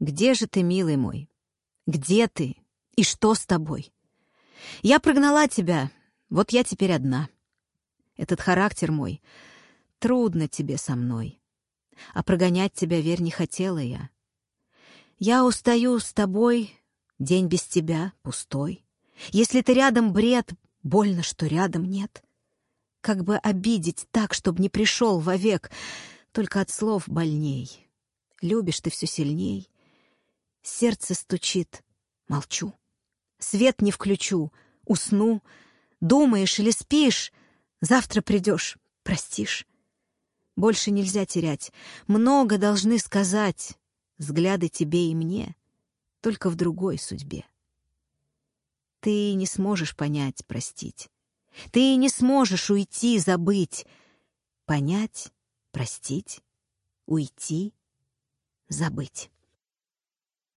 Где же ты, милый мой? Где ты? И что с тобой? Я прогнала тебя, вот я теперь одна. Этот характер мой, трудно тебе со мной. А прогонять тебя, верь, не хотела я. Я устаю с тобой, день без тебя пустой. Если ты рядом бред, больно, что рядом нет. Как бы обидеть так, чтобы не пришел вовек, только от слов больней. Любишь ты все сильней. Сердце стучит, молчу. Свет не включу, усну. Думаешь или спишь, завтра придешь, простишь. Больше нельзя терять, много должны сказать. Взгляды тебе и мне, только в другой судьбе. Ты не сможешь понять, простить. Ты не сможешь уйти, забыть. Понять, простить, уйти, забыть.